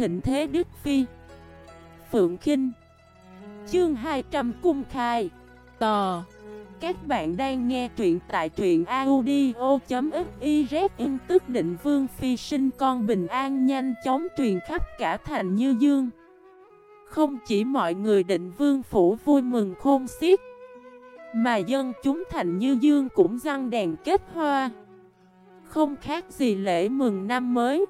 thịnh thế Đức Phi. Phượng Kinh. Chương 200 Cung Khai. Tò. Các bạn đang nghe truyện tại truyện audio.xyz Tức định Vương Phi sinh con bình an nhanh chóng truyền khắp cả thành Như Dương. Không chỉ mọi người định Vương Phủ vui mừng khôn xiết, Mà dân chúng thành Như Dương cũng răng đèn kết hoa. Không khác gì lễ mừng năm mới.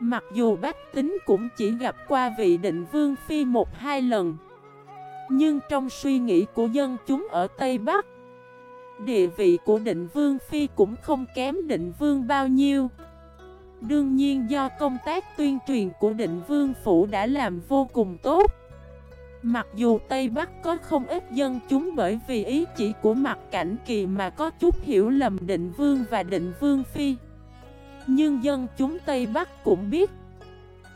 Mặc dù bách tính cũng chỉ gặp qua vị định vương phi một hai lần, Nhưng trong suy nghĩ của dân chúng ở Tây Bắc, Địa vị của định vương phi cũng không kém định vương bao nhiêu. Đương nhiên do công tác tuyên truyền của định vương phủ đã làm vô cùng tốt, Mặc dù Tây Bắc có không ít dân chúng bởi vì ý chỉ của mặt cảnh kỳ mà có chút hiểu lầm định vương và định vương phi nhưng dân chúng Tây Bắc cũng biết.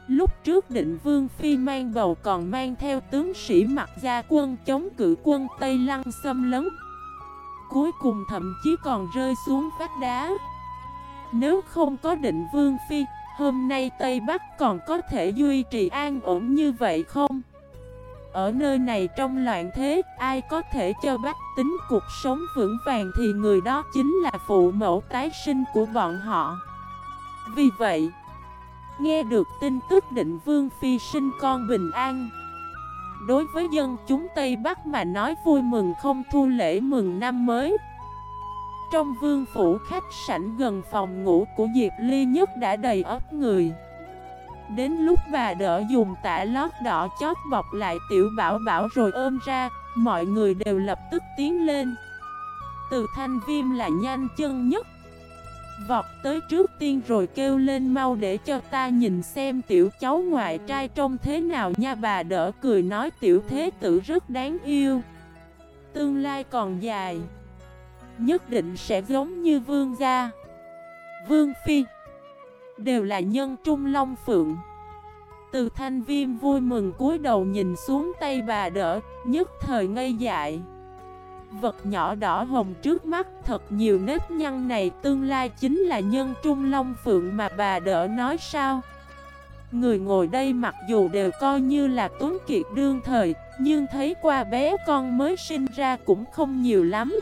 Lúc trước định Vương Phi mang bầu còn mang theo tướng sĩ mặc gia quân chống cử quân Tây Lăng xâm lấn. Cuối cùng thậm chí còn rơi xuống vách đá. Nếu không có định Vương Phi, Hôm nay Tây Bắc còn có thể duy trì an ổn như vậy không? Ở nơi này trong loạn thế, Ai có thể cho bách tính cuộc sống vững vàng Thì người đó chính là phụ mẫu tái sinh của bọn họ vì vậy, nghe được tin tức định vương phi sinh con bình an. Đối với dân chúng Tây Bắc mà nói vui mừng không thu lễ mừng năm mới. Trong vương phủ khách sảnh gần phòng ngủ của Diệp Ly nhất đã đầy ấp người. Đến lúc bà đỡ dùng tả lót đỏ chót bọc lại tiểu bảo bảo rồi ôm ra Mọi người đều lập tức tiến lên. Từ thanh viêm là nhanh chân nhất Vọt tới trước tiên rồi kêu lên mau để cho ta nhìn xem tiểu cháu ngoại trai trông thế nào nha bà đỡ cười nói tiểu thế tử rất đáng yêu. Tương lai còn dài, Nhất định sẽ giống như vương gia. Vương phi, Đều là nhân trung long phượng. Từ thanh viêm vui mừng cúi đầu nhìn xuống tay bà đỡ, Nhất thời ngây dại. Vật nhỏ đỏ hồng trước mắt. Thật nhiều nếp nhăn này tương lai chính là nhân trung long phượng mà bà đỡ nói sao? Người ngồi đây mặc dù đều coi như là tuấn kiệt đương thời, Nhưng thấy qua bé con mới sinh ra cũng không nhiều lắm.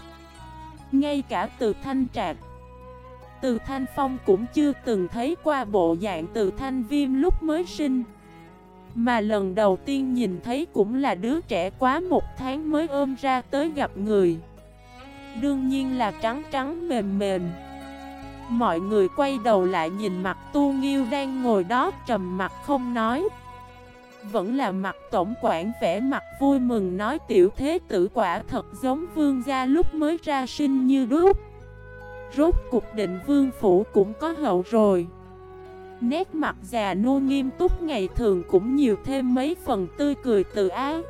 Ngay cả từ thanh trạc, Từ thanh phong cũng chưa từng thấy qua bộ dạng từ thanh viêm lúc mới sinh mà lần đầu tiên nhìn thấy cũng là đứa trẻ quá một tháng mới ôm ra tới gặp người. Đương nhiên là trắng trắng mềm mềm. Mọi người quay đầu lại nhìn mặt tu nghiêu đang ngồi đó trầm mặt không nói. Vẫn là mặt tổng quản vẻ mặt vui mừng nói tiểu thế tử quả thật giống vương gia lúc mới ra sinh như đúc. Rốt cục định vương phủ cũng có hậu rồi. Nét mặt già nô nghiêm túc ngày thường cũng nhiều thêm mấy phần tươi cười từ á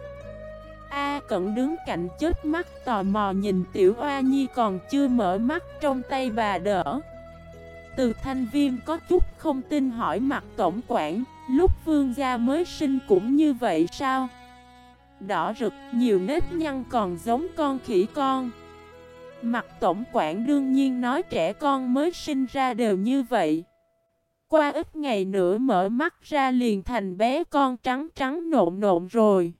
A cận đứng cạnh chết mắt tò mò nhìn tiểu oa nhi còn chưa mở mắt trong tay bà đỡ. Từ thanh viêm có chút không tin hỏi mặt tổng quản, Lúc vương gia mới sinh cũng như vậy sao? Đỏ rực, nhiều nếp nhăn còn giống con khỉ con. Mặt tổng quản đương nhiên nói trẻ con mới sinh ra đều như vậy qua ít ngày nữa mở mắt ra liền thành bé con trắng trắng nộn nộn rồi.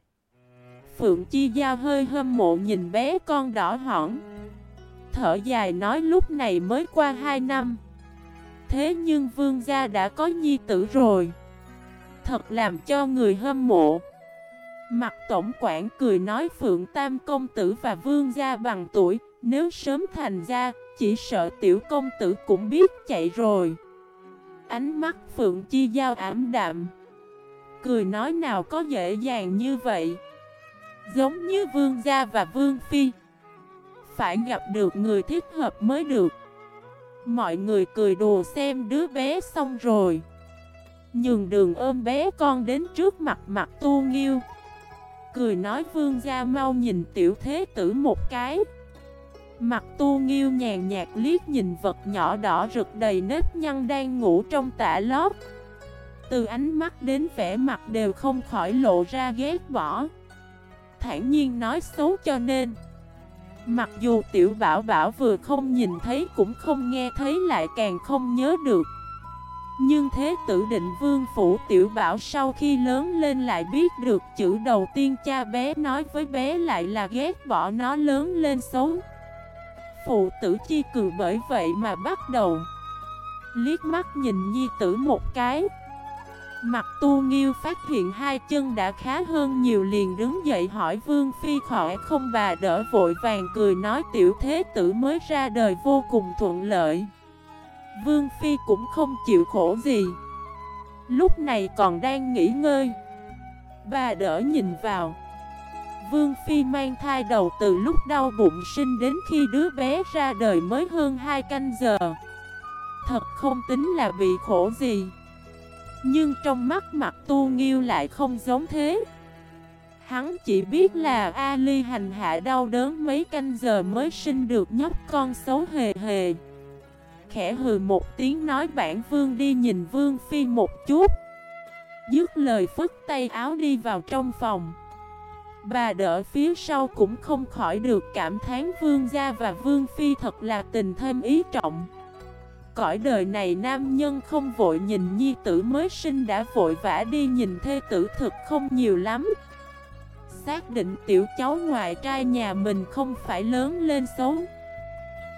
Phượng Chi Giao hơi hâm mộ nhìn bé con đỏ hỏn. Thở dài nói lúc này mới qua 2 năm. Thế nhưng vương gia đã có nhi tử rồi. Thật làm cho người hâm mộ. Mặt tổng quản cười nói Phượng Tam công tử và vương gia bằng tuổi, nếu sớm thành ra, chỉ sợ tiểu công tử cũng biết chạy rồi. Ánh mắt Phượng Chi Giao ảm đạm. Cười nói nào có dễ dàng như vậy? Giống như Vương Gia và Vương Phi. Phải gặp được người thích hợp mới được. Mọi người cười đùa xem đứa bé xong rồi. Nhường đường ôm bé con đến trước mặt mặt tu nghiêu. Cười nói vương gia mau nhìn tiểu thế tử một cái. Mặt tu nghiêu nhàn nhạt liếc nhìn vật nhỏ đỏ rực đầy nếp nhăn đang ngủ trong tả lót. Từ ánh mắt đến vẻ mặt đều không khỏi lộ ra ghét bỏ. Thản nhiên nói xấu cho nên, Mặc dù tiểu bảo bảo vừa không nhìn thấy cũng không nghe thấy lại càng không nhớ được. Nhưng thế tử định vương phủ tiểu bảo sau khi lớn lên lại biết được chữ đầu tiên cha bé nói với bé lại là ghét bỏ nó lớn lên xấu. Phụ tử chi cừ bởi vậy mà bắt đầu. Liếc mắt nhìn nhi tử một cái. Mặt tu nghiêu phát hiện hai chân đã khá hơn nhiều liền đứng dậy hỏi Vương Phi khỏi không bà đỡ vội vàng cười nói tiểu thế tử mới ra đời vô cùng thuận lợi. Vương Phi cũng không chịu khổ gì. Lúc này còn đang nghỉ ngơi. Bà đỡ nhìn vào. Vương Phi mang thai đầu từ lúc đau bụng sinh đến khi đứa bé ra đời mới hơn 2 canh giờ. Thật không tính là bị khổ gì. Nhưng trong mắt mặt tu nghiêu lại không giống thế. Hắn chỉ biết là Ali hành hạ đau đớn mấy canh giờ mới sinh được nhóc con xấu hề hề. Khẽ hừ một tiếng nói bản vương đi nhìn vương phi một chút. Dứt lời phức tay áo đi vào trong phòng. Bà đỡ phía sau cũng không khỏi được cảm thán vương gia và vương phi thật là tình thêm ý trọng. Cõi đời này nam nhân không vội nhìn nhi tử mới sinh đã vội vã đi nhìn thê tử thực không nhiều lắm. Xác định tiểu cháu ngoại trai nhà mình không phải lớn lên xấu.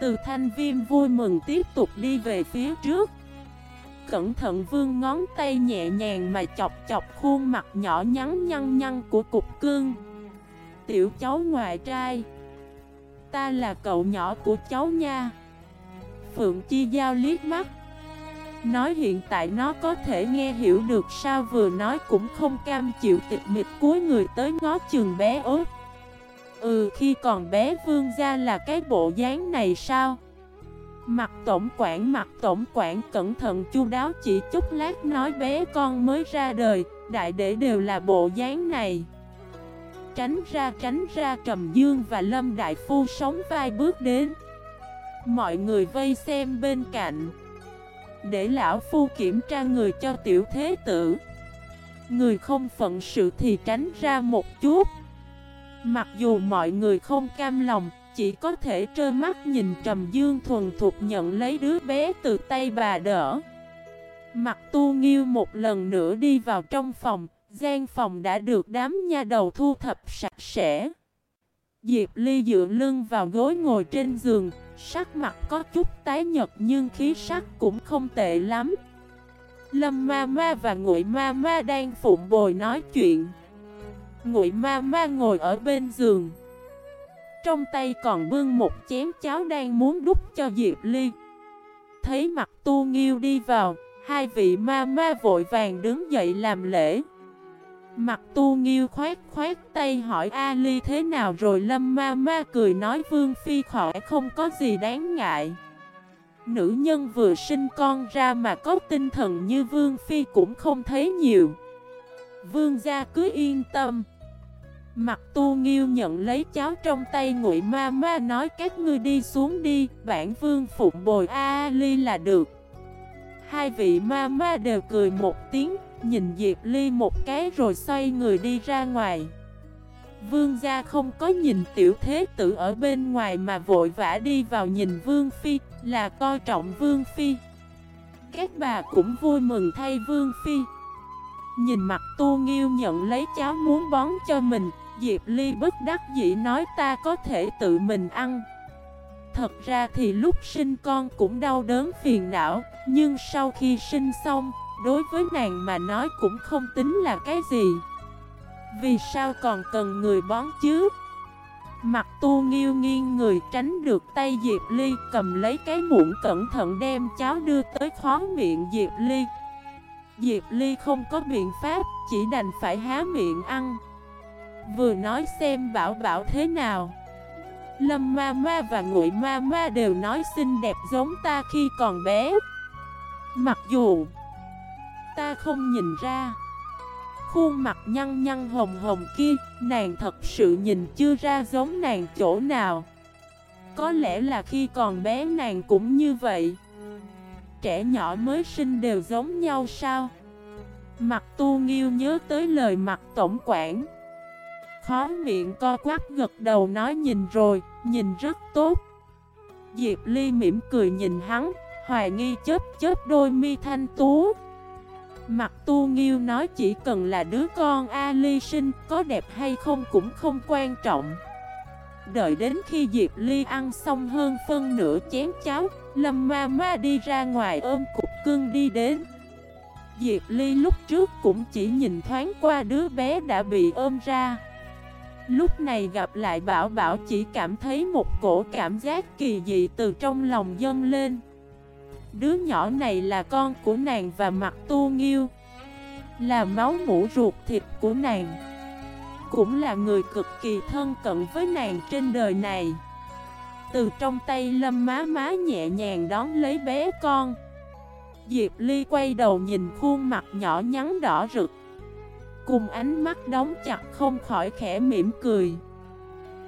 Từ thanh viêm vui mừng tiếp tục đi về phía trước. Cẩn thận vương ngón tay nhẹ nhàng mà chọc chọc khuôn mặt nhỏ nhắn nhăn nhăn của cục cương Tiểu cháu ngoại trai. Ta là cậu nhỏ của cháu nha. Phượng Chi Giao liếc mắt. Nói hiện tại nó có thể nghe hiểu được sao vừa nói cũng không cam chịu tịch mịch cuối người tới ngó chừng bé ốt Ừ khi còn bé vương gia là cái bộ dáng này sao? Mặt tổng quản, mặt tổng quản, cẩn thận chu đáo chỉ chút lát nói bé con mới ra đời, Đại để đều là bộ dáng này. Tránh ra tránh ra, Trầm Dương và Lâm Đại Phu sống vai bước đến. Mọi người vây xem bên cạnh. Để lão phu kiểm tra người cho tiểu thế tử. Người không phận sự thì tránh ra một chút. Mặc dù mọi người không cam lòng, Chỉ có thể trơ mắt nhìn Trầm Dương thuần thục nhận lấy đứa bé từ tay bà đỡ. Mặt tu nghiêu một lần nữa đi vào trong phòng gian phòng đã được đám nha đầu thu thập sạch sẽ. Diệp Ly dựa lưng vào gối ngồi trên giường, Sắc mặt có chút tái nhật nhưng khí sắc cũng không tệ lắm. Lâm ma ma và ngụy ma ma đang phụng bồi nói chuyện. Ngụy ma ma ngồi ở bên giường. Trong tay còn bưng một chén cháo đang muốn đút cho Diệp Ly. Thấy mặt tu nghiêu đi vào, Hai vị ma ma vội vàng đứng dậy làm lễ. Mặt tu nghiêu khoát khoát tay hỏi Ali thế nào rồi lâm ma ma cười nói vương phi khỏi không có gì đáng ngại. Nữ nhân vừa sinh con ra mà có tinh thần như vương phi cũng không thấy nhiều. Vương gia cứ yên tâm. Mặt tu nghiêu nhận lấy cháo trong tay ngụy ma ma nói, các ngươi đi xuống đi, Bản vương phụng bồi Ali là được. Hai vị ma ma đều cười một tiếng Nhìn Diệp Ly một cái rồi xoay người đi ra ngoài. Vương gia không có nhìn tiểu thế tử ở bên ngoài mà vội vã đi vào nhìn Vương Phi, là coi trọng Vương Phi. Các bà cũng vui mừng thay Vương Phi. Nhìn mặt tu nghiêu nhận lấy cháo muốn bón cho mình, Diệp Ly bất đắc dĩ nói ta có thể tự mình ăn. Thật ra thì lúc sinh con cũng đau đớn phiền não, Nhưng sau khi sinh xong Đối với nàng mà nói cũng không tính là cái gì. Vì sao còn cần người bón chứ? Mặt tu nghiêu nghiêng người tránh được tay Diệp Ly, Cầm lấy cái muỗng cẩn thận đem cháo đưa tới khó miệng Diệp Ly. Diệp Ly không có biện pháp, Chỉ đành phải há miệng ăn. Vừa nói xem bảo bảo thế nào. Lâm ma ma và ngụy ma ma đều nói xinh đẹp giống ta khi còn bé. Mặc dù Ta không nhìn ra. Khuôn mặt nhăn nhăn hồng hồng kia Nàng thật sự nhìn chưa ra giống nàng chỗ nào. Có lẽ là khi còn bé nàng cũng như vậy. Trẻ nhỏ mới sinh đều giống nhau sao? Mặt tu nghiêu nhớ tới lời mặt tổng quản. Khó miệng co quắp gật đầu nói nhìn rồi, nhìn rất tốt. Diệp Ly mỉm cười nhìn hắn, Hoài nghi chớp chớp đôi mi thanh tú. Mặt tu nghiêu nói chỉ cần là đứa con Ali sinh, Có đẹp hay không cũng không quan trọng. Đợi đến khi Diệp Ly ăn xong hơn phân nửa chén cháo, Lâm ma ma đi ra ngoài ôm cục cưng đi đến. Diệp Ly lúc trước cũng chỉ nhìn thoáng qua đứa bé đã bị ôm ra. Lúc này gặp lại Bảo Bảo chỉ cảm thấy một cổ cảm giác kỳ dị từ trong lòng dâng lên. Đứa nhỏ này là con của nàng và mặt tu nghiêu, Là máu mũ ruột thịt của nàng, Cũng là người cực kỳ thân cận với nàng trên đời này. Từ trong tay lâm má má nhẹ nhàng đón lấy bé con, Diệp Ly quay đầu nhìn khuôn mặt nhỏ nhắn đỏ rực, Cùng ánh mắt đóng chặt không khỏi khẽ mỉm cười.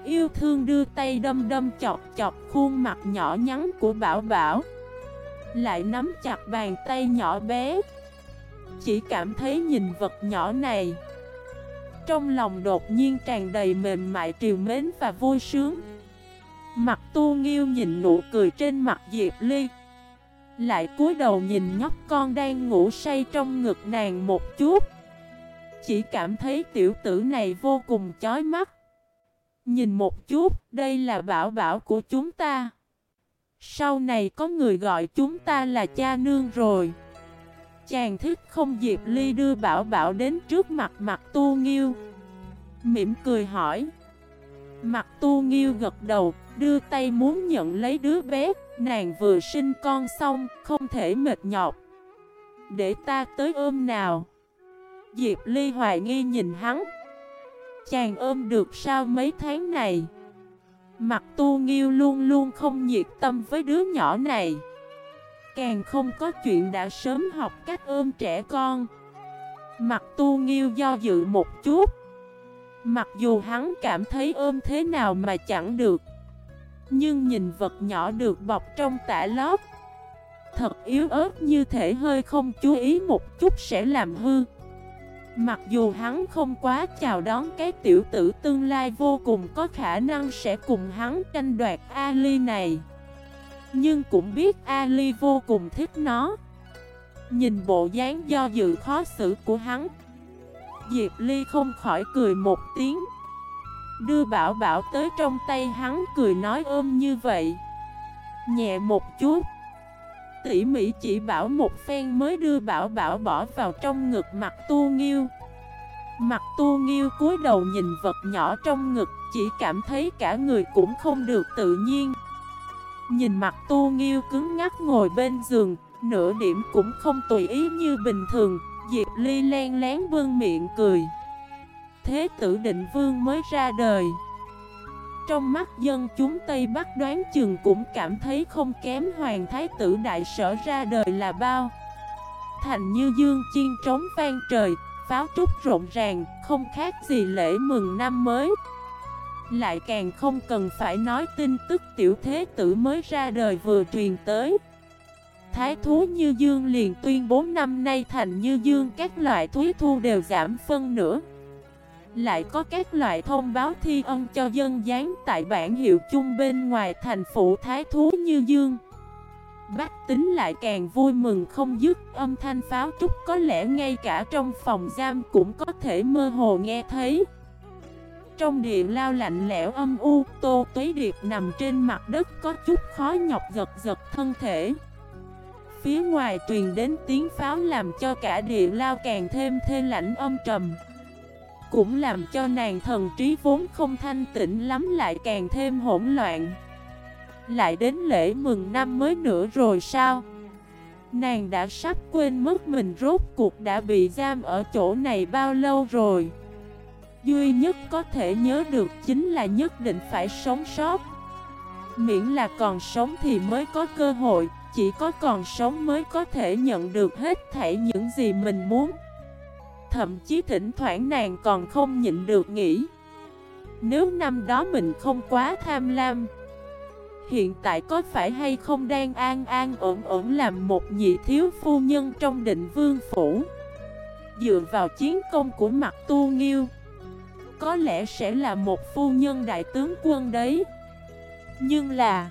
Yêu thương đưa tay đâm đâm chọc chọc khuôn mặt nhỏ nhắn của Bảo Bảo. Lại nắm chặt bàn tay nhỏ bé. Chỉ cảm thấy nhìn vật nhỏ này Trong lòng đột nhiên tràn đầy mềm mại triều mến và vui sướng. Mặt tu nghiêu nhìn nụ cười trên mặt Diệp Ly Lại cúi đầu nhìn nhóc con đang ngủ say trong ngực nàng một chút. Chỉ cảm thấy tiểu tử này vô cùng chói mắt. Nhìn một chút, đây là bảo bảo của chúng ta. Sau này có người gọi chúng ta là cha nương rồi. Chàng thích không Diệp Ly đưa bảo bảo đến trước mặt mặt tu nghiêu. Mỉm cười hỏi. Mặt tu nghiêu gật đầu, đưa tay muốn nhận lấy đứa bé. Nàng vừa sinh con xong, không thể mệt nhọc. Để ta tới ôm nào. Diệp Ly hoài nghi nhìn hắn. Chàng ôm được sao mấy tháng này? Mặt tu nghiêu luôn luôn không nhiệt tâm với đứa nhỏ này. Càng không có chuyện đã sớm học cách ôm trẻ con. Mặt tu nghiêu do dự một chút. Mặc dù hắn cảm thấy ôm thế nào mà chẳng được, Nhưng nhìn vật nhỏ được bọc trong tả lót, Thật yếu ớt như thể hơi không chú ý một chút sẽ làm hư. Mặc dù hắn không quá chào đón cái tiểu tử tương lai vô cùng có khả năng sẽ cùng hắn tranh đoạt Ali này, Nhưng cũng biết Ali vô cùng thích nó. Nhìn bộ dáng do dự khó xử của hắn, Diệp Ly không khỏi cười một tiếng. Đưa bảo bảo tới trong tay hắn cười nói ôm như vậy, Nhẹ một chút tỉ mỉ chỉ bảo một phen mới đưa bảo bảo bỏ vào trong ngực mặt tu nghiêu. Mặt tu nghiêu cúi đầu nhìn vật nhỏ trong ngực, Chỉ cảm thấy cả người cũng không được tự nhiên. Nhìn mặt tu nghiêu cứng ngắc ngồi bên giường, Nửa điểm cũng không tùy ý như bình thường, Diệp Ly len lén vương miệng cười. Thế tử định vương mới ra đời trong mắt dân chúng Tây Bắc đoán chừng cũng cảm thấy không kém Hoàng Thái tử Đại Sở ra đời là bao. Thành như dương chiên trống vang trời, pháo trúc rộn ràng, không khác gì lễ mừng năm mới. Lại càng không cần phải nói tin tức tiểu thế tử mới ra đời vừa truyền tới. Thái thú như dương liền tuyên bố năm nay thành như dương các loại thúy thu đều giảm phân nữa lại có các loại thông báo thi ân cho dân gián tại bản hiệu chung bên ngoài thành phủ Thái Thú Như Dương. Bách tính lại càng vui mừng không dứt âm thanh pháo trúc có lẽ ngay cả trong phòng giam cũng có thể mơ hồ nghe thấy. Trong điện lao lạnh lẽo âm u, Tô Tuế Điệp nằm trên mặt đất có chút khó nhọc giật giật thân thể. Phía ngoài truyền đến tiếng pháo làm cho cả điện lao càng thêm thê lạnh âm trầm cũng làm cho nàng thần trí vốn không thanh tịnh lắm lại càng thêm hỗn loạn. Lại đến lễ mừng năm mới nữa rồi sao? Nàng đã sắp quên mất mình rốt cuộc đã bị giam ở chỗ này bao lâu rồi? Duy nhất có thể nhớ được chính là nhất định phải sống sót. Miễn là còn sống thì mới có cơ hội, Chỉ có còn sống mới có thể nhận được hết thảy những gì mình muốn. Thậm chí thỉnh thoảng nàng còn không nhịn được nghĩ. Nếu năm đó mình không quá tham lam, Hiện tại có phải hay không đang an an ổn ổn làm một nhị thiếu phu nhân trong định vương phủ? Dựa vào chiến công của mặt tu nghiêu, Có lẽ sẽ là một phu nhân đại tướng quân đấy. Nhưng là,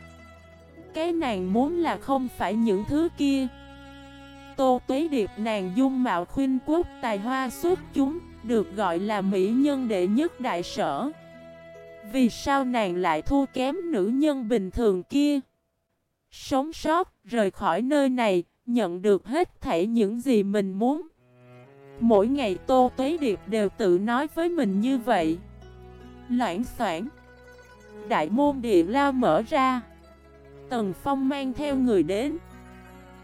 cái nàng muốn là không phải những thứ kia. Tô Tuế Điệp nàng dung mạo khuyên quốc tài hoa xuất chúng Được gọi là mỹ nhân đệ nhất đại sở. Vì sao nàng lại thua kém nữ nhân bình thường kia? Sống sót, rời khỏi nơi này, nhận được hết thảy những gì mình muốn. Mỗi ngày Tô Tuế Điệp đều tự nói với mình như vậy. Loãng soảng Đại môn địa lao mở ra. Tần Phong mang theo người đến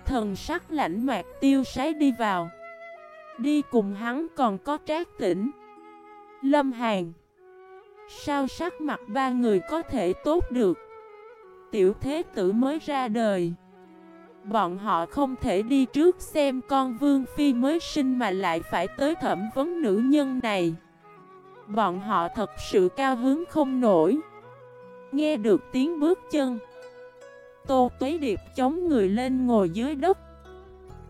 Thần sắc lãnh mạc tiêu sái đi vào. Đi cùng hắn còn có trác tỉnh Lâm Hàn. Sao sắc mặt ba người có thể tốt được? Tiểu thế tử mới ra đời. Bọn họ không thể đi trước xem con vương phi mới sinh mà lại phải tới thẩm vấn nữ nhân này. Bọn họ thật sự cao hứng không nổi. Nghe được tiếng bước chân Tô Tuế Điệp chống người lên ngồi dưới đất.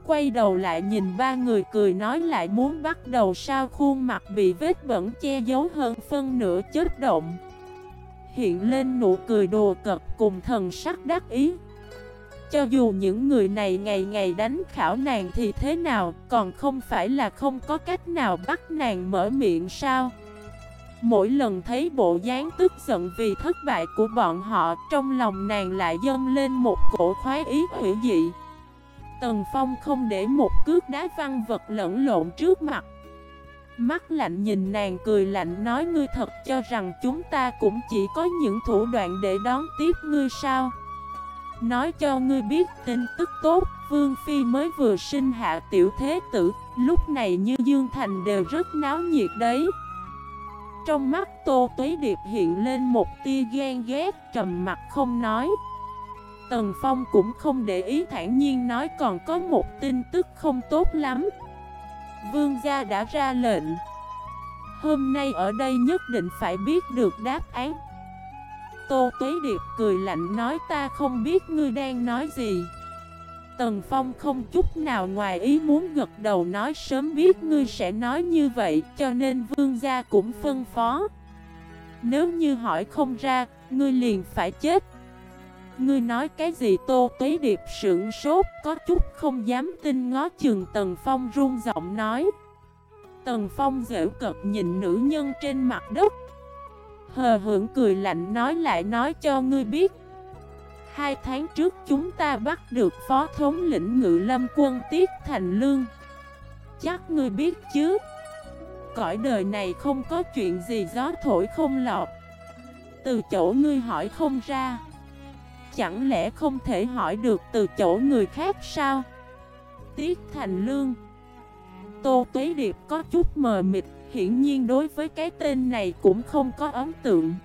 Quay đầu lại nhìn ba người cười nói lại muốn bắt đầu sao khuôn mặt bị vết bẩn che giấu hơn phân nửa chết động Hiện lên nụ cười đồ cật cùng thần sắc đắc ý. Cho dù những người này ngày ngày đánh khảo nàng thì thế nào, Còn không phải là không có cách nào bắt nàng mở miệng sao? Mỗi lần thấy bộ dáng tức giận vì thất bại của bọn họ, Trong lòng nàng lại dâng lên một cổ khoái ý hữu dị. Tần Phong không để một cước đá văn vật lẫn lộn trước mặt. Mắt lạnh nhìn nàng cười lạnh nói, ngươi thật cho rằng chúng ta cũng chỉ có những thủ đoạn để đón tiếp ngươi sao? Nói cho ngươi biết tin tức tốt, Vương Phi mới vừa sinh hạ tiểu thế tử, Lúc này như Dương Thành đều rất náo nhiệt đấy trong mắt Tô Tuế Điệp hiện lên một tia ghen ghét, trầm mặt không nói. Tần Phong cũng không để ý, thản nhiên nói còn có một tin tức không tốt lắm. Vương gia đã ra lệnh. Hôm nay ở đây nhất định phải biết được đáp án. Tô Tuế Điệp cười lạnh nói, ta không biết ngươi đang nói gì. Tần Phong không chút nào ngoài ý muốn gật đầu nói sớm biết ngươi sẽ nói như vậy cho nên vương gia cũng phân phó. Nếu như hỏi không ra, ngươi liền phải chết. Ngươi nói cái gì tô tuế điệp sưởng sốt có chút không dám tin ngó chừng Tần Phong run giọng nói. Tần Phong dễ cợt nhìn nữ nhân trên mặt đất. Hờ hưởng cười lạnh nói lại nói cho ngươi biết Hai tháng trước chúng ta bắt được phó thống lĩnh ngự lâm quân Tiết Thành Lương. Chắc ngươi biết chứ? Cõi đời này không có chuyện gì gió thổi không lọt. Từ chỗ ngươi hỏi không ra. Chẳng lẽ không thể hỏi được từ chỗ người khác sao? Tiết Thành Lương. Tô Tuế Điệp có chút mờ mịt, Hiển nhiên đối với cái tên này cũng không có ấn tượng.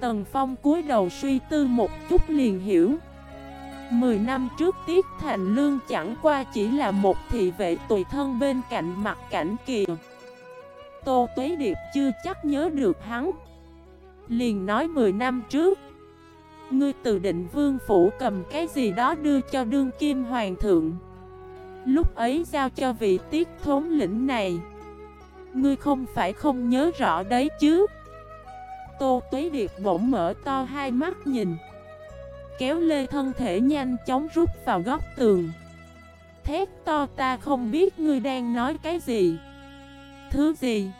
Tần Phong cúi đầu suy tư một chút liền hiểu. Mười năm trước Tiết Thành Lương chẳng qua chỉ là một thị vệ tùy thân bên cạnh mặt cảnh kìa. Tô Tuế Điệp chưa chắc nhớ được hắn. Liền nói 10 năm trước, Ngươi từ định vương phủ cầm cái gì đó đưa cho đương kim hoàng thượng. Lúc ấy giao cho vị tiết thống lĩnh này. Ngươi không phải không nhớ rõ đấy chứ? Tô Tuế Điệp bỗng mở to hai mắt nhìn. Kéo lê thân thể nhanh chóng rút vào góc tường. Thét to, ta không biết ngươi đang nói cái gì. Thứ gì?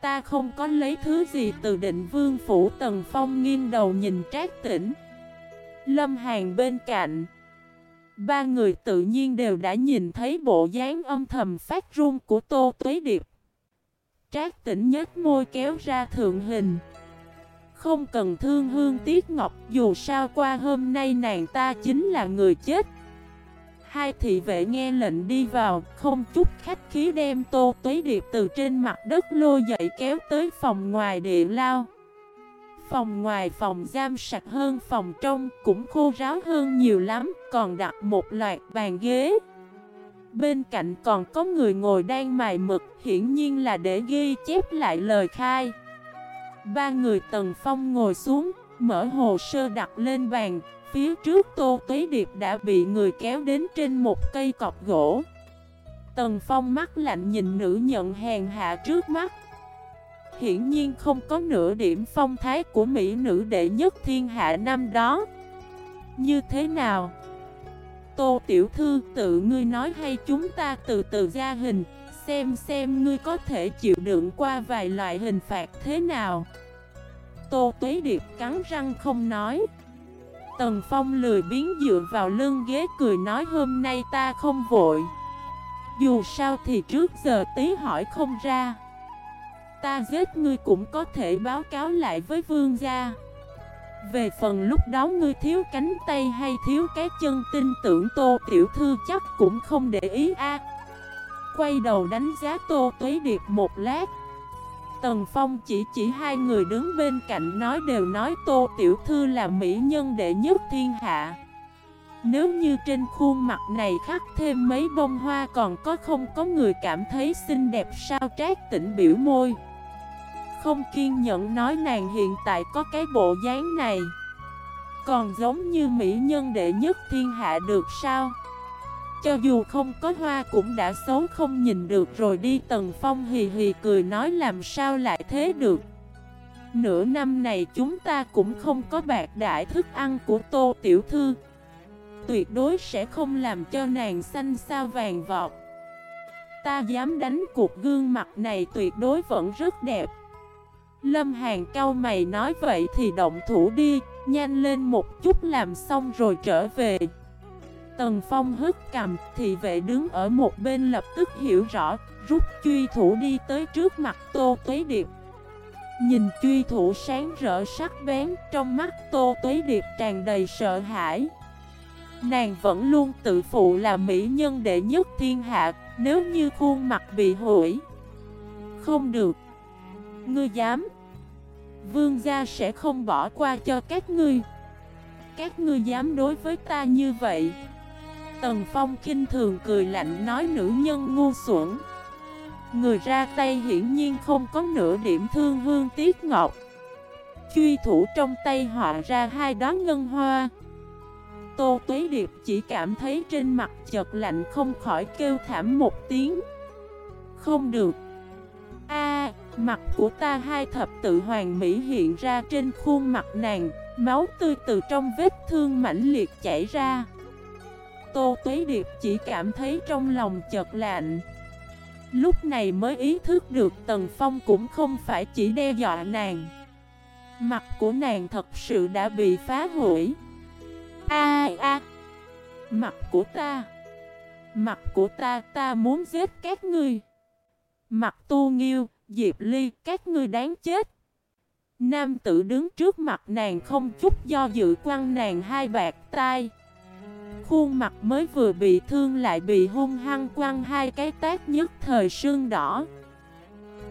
Ta không có lấy thứ gì từ định vương phủ Tần Phong nghiêng đầu nhìn trác tỉnh Lâm Hàn bên cạnh. Ba người tự nhiên đều đã nhìn thấy bộ dáng âm thầm phát run của Tô Tuế Điệp. Trác tỉnh nhếch môi kéo ra thượng hình. Không cần thương hương tiếc ngọc, Dù sao qua hôm nay nàng ta chính là người chết. Hai thị vệ nghe lệnh đi vào, Không chút khách khí đem tô tuế điệp từ trên mặt đất lôi dậy kéo tới phòng ngoài địa lao. Phòng ngoài phòng giam sạch hơn, phòng trong Cũng khô ráo hơn nhiều lắm, Còn đặt một loạt bàn ghế. Bên cạnh còn có người ngồi đang mài mực, Hiển nhiên là để ghi chép lại lời khai. Ba người tần phong ngồi xuống, Mở hồ sơ đặt lên bàn. Phía trước Tô Tuế Điệp đã bị người kéo đến trên một cây cọc gỗ. Tần Phong mắt lạnh nhìn nữ nhận hèn hạ trước mắt. Hiển nhiên không có nửa điểm phong thái của mỹ nữ đệ nhất thiên hạ năm đó. Như thế nào? Tô Tiểu Thư, tự ngươi nói hay chúng ta từ từ ra hình. Xem xem ngươi có thể chịu đựng qua vài loại hình phạt thế nào. Tô Tuế Điệp cắn răng không nói. Tần Phong lười biến dựa vào lưng ghế cười nói hôm nay ta không vội. Dù sao thì trước giờ tí hỏi không ra. Ta giết ngươi cũng có thể báo cáo lại với vương gia. Về phần lúc đó ngươi thiếu cánh tay hay thiếu cái chân tin tưởng Tô Tiểu Thư chắc cũng không để ý a. Quay đầu đánh giá Tô Tuế Điệp một lát. Tần Phong chỉ chỉ hai người đứng bên cạnh nói đều nói Tô Tiểu Thư là mỹ nhân đệ nhất thiên hạ. Nếu như trên khuôn mặt này khắc thêm mấy bông hoa còn có không có người cảm thấy xinh đẹp sao trác tỉnh biểu môi. Không kiên nhẫn nói nàng hiện tại có cái bộ dáng này. Còn giống như mỹ nhân đệ nhất thiên hạ được sao? Cho dù không có hoa cũng đã xấu không nhìn được rồi đi, Tần Phong hì hì cười nói làm sao lại thế được. Nửa năm này chúng ta cũng không có bạc đại thức ăn của Tô Tiểu Thư. Tuyệt đối sẽ không làm cho nàng xanh sao vàng vọt. Ta dám đánh cuộc gương mặt này tuyệt đối vẫn rất đẹp. Lâm Hàn cao mày nói vậy thì động thủ đi, Nhanh lên một chút làm xong rồi trở về. Tần Phong hất cầm, thị vệ đứng ở một bên lập tức hiểu rõ, rút truy thủ đi tới trước mặt Tô Tuế Điệp. Nhìn truy thủ sáng rỡ sắc bén, trong mắt Tô Tuế Điệp tràn đầy sợ hãi. Nàng vẫn luôn tự phụ là mỹ nhân đệ nhất thiên hạ, nếu như khuôn mặt bị hủy. Không được. Ngươi dám. Vương gia sẽ không bỏ qua cho các ngươi. Các ngươi dám đối với ta như vậy. Tần Phong kinh thường cười lạnh nói nữ nhân ngu xuẩn. Người ra tay hiển nhiên không có nửa điểm thương hương tiếc ngọt Truy thủ trong tay họa ra hai đó ngân hoa. Tô Tuế Điệp chỉ cảm thấy trên mặt chợt lạnh không khỏi kêu thảm một tiếng. Không được. A, mặt của ta hai thập tự hoàng mỹ hiện ra trên khuôn mặt nàng. Máu tươi từ trong vết thương mãnh liệt chảy ra. Tô Tuế Điệp chỉ cảm thấy trong lòng chợt lạnh. Lúc này mới ý thức được Tần Phong cũng không phải chỉ đe dọa nàng. Mặt của nàng thật sự đã bị phá hủy. A a. Mặt của ta. Mặt của ta ta muốn giết các ngươi. Mặt tu nghiêu, Diệp Ly, các ngươi đáng chết. Nam tử đứng trước mặt nàng không chút do dự quăng nàng hai bạc tai Khuôn mặt mới vừa bị thương lại bị hung hăng quăng hai cái tát nhất thời sương đỏ.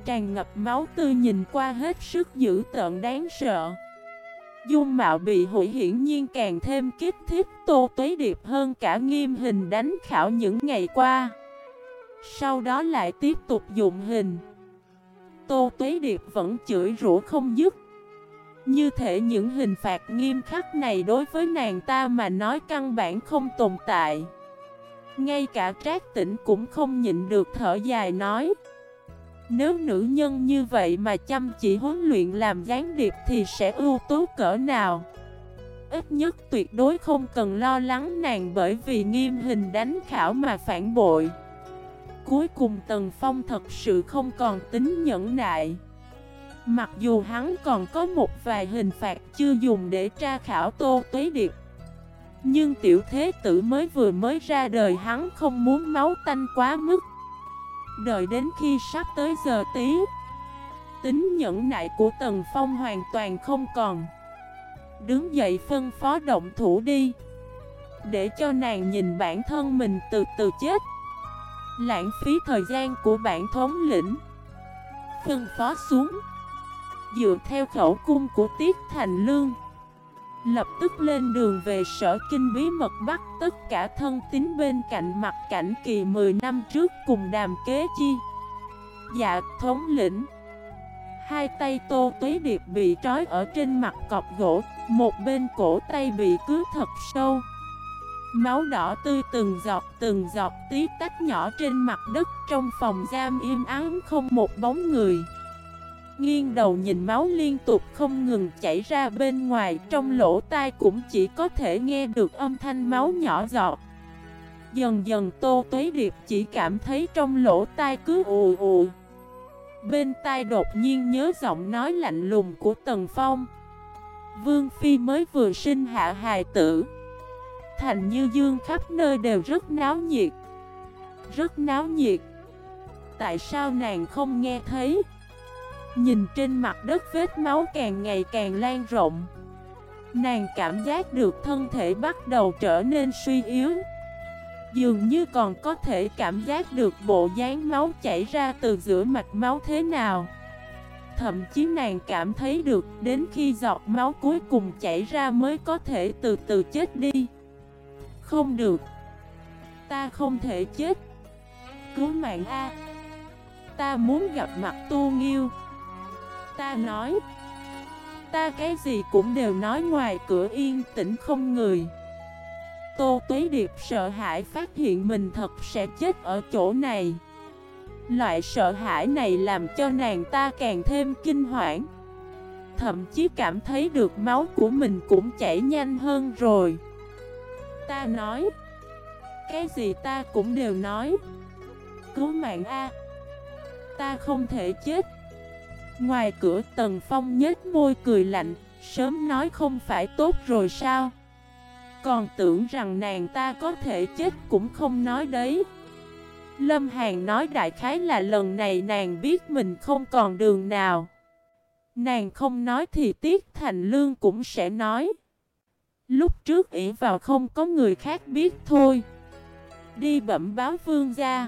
Tràn ngập máu tươi nhìn qua hết sức dữ tợn đáng sợ. Dung mạo bị hủy hiển nhiên càng thêm kích thích, Tô Tuế Điệp hơn cả nghiêm hình đánh khảo những ngày qua. Sau đó lại tiếp tục dụng hình. Tô Tuế Điệp vẫn chửi rủa không dứt như thể những hình phạt nghiêm khắc này đối với nàng ta mà nói căn bản không tồn tại. Ngay cả trác tỉnh cũng không nhịn được thở dài nói, Nếu nữ nhân như vậy mà chăm chỉ huấn luyện làm gián điệp thì sẽ ưu tú cỡ nào? Ít nhất tuyệt đối không cần lo lắng nàng bởi vì nghiêm hình đánh khảo mà phản bội. Cuối cùng Tần Phong thật sự không còn tính nhẫn nại. Mặc dù hắn còn có một vài hình phạt chưa dùng để tra khảo Tô Tuế Điệp, Nhưng tiểu thế tử mới vừa mới ra đời hắn không muốn máu tanh quá mức. Đợi đến khi sắp tới giờ tí Tính nhẫn nại của Tần Phong hoàn toàn không còn. Đứng dậy phân phó động thủ đi, Để cho nàng nhìn bản thân mình từ từ chết. Lãng phí thời gian của bản thống lĩnh, Phân phó xuống. Dựa theo khẩu cung của Tiết Thành Lương. Lập tức lên đường về sở kinh bí mật bắt tất cả thân tín bên cạnh mặt cảnh kỳ 10 năm trước cùng đàm kế chi. Dạ thống lĩnh. Hai tay tô tuế điệp bị trói ở trên mặt cọc gỗ, Một bên cổ tay bị cứ thật sâu. Máu đỏ tươi từng giọt từng giọt tí tách nhỏ trên mặt đất Trong phòng giam im ắng không một bóng người. Nghiêng đầu nhìn máu liên tục không ngừng chảy ra bên ngoài, Trong lỗ tai cũng chỉ có thể nghe được âm thanh máu nhỏ giọt. Dần dần Tô Tuế Điệp chỉ cảm thấy trong lỗ tai cứ ù ù. Bên tai đột nhiên nhớ giọng nói lạnh lùng của Tần Phong. Vương Phi mới vừa sinh hạ hài tử. Thành như dương khắp nơi đều rất náo nhiệt. Rất náo nhiệt? Tại sao nàng không nghe thấy? Nhìn trên mặt đất vết máu càng ngày càng lan rộng. Nàng cảm giác được thân thể bắt đầu trở nên suy yếu. Dường như còn có thể cảm giác được bộ dáng máu chảy ra từ giữa mạch máu thế nào. Thậm chí nàng cảm thấy được đến khi giọt máu cuối cùng chảy ra mới có thể từ từ chết đi. Không được. Ta không thể chết. Cứu mạng A. Ta muốn gặp mặt tu nghiêu. Ta nói. Ta cái gì cũng đều nói ngoài cửa yên tĩnh không người. Tô Tuế Điệp sợ hãi phát hiện mình thật sẽ chết ở chỗ này. Loại sợ hãi này làm cho nàng ta càng thêm kinh hoảng. Thậm chí cảm thấy được máu của mình cũng chảy nhanh hơn rồi. Ta nói, Cái gì ta cũng đều nói. Cứu mạng A. Ta không thể chết. Ngoài cửa, Tần Phong nhếch môi cười lạnh, Sớm nói không phải tốt rồi sao? Còn tưởng rằng nàng ta có thể chết cũng không nói đấy. Lâm Hàn nói đại khái là lần này nàng biết mình không còn đường nào. Nàng không nói thì Tiết Thành Lương cũng sẽ nói. Lúc trước ỉ vào không có người khác biết thôi. Đi bẩm báo vương gia.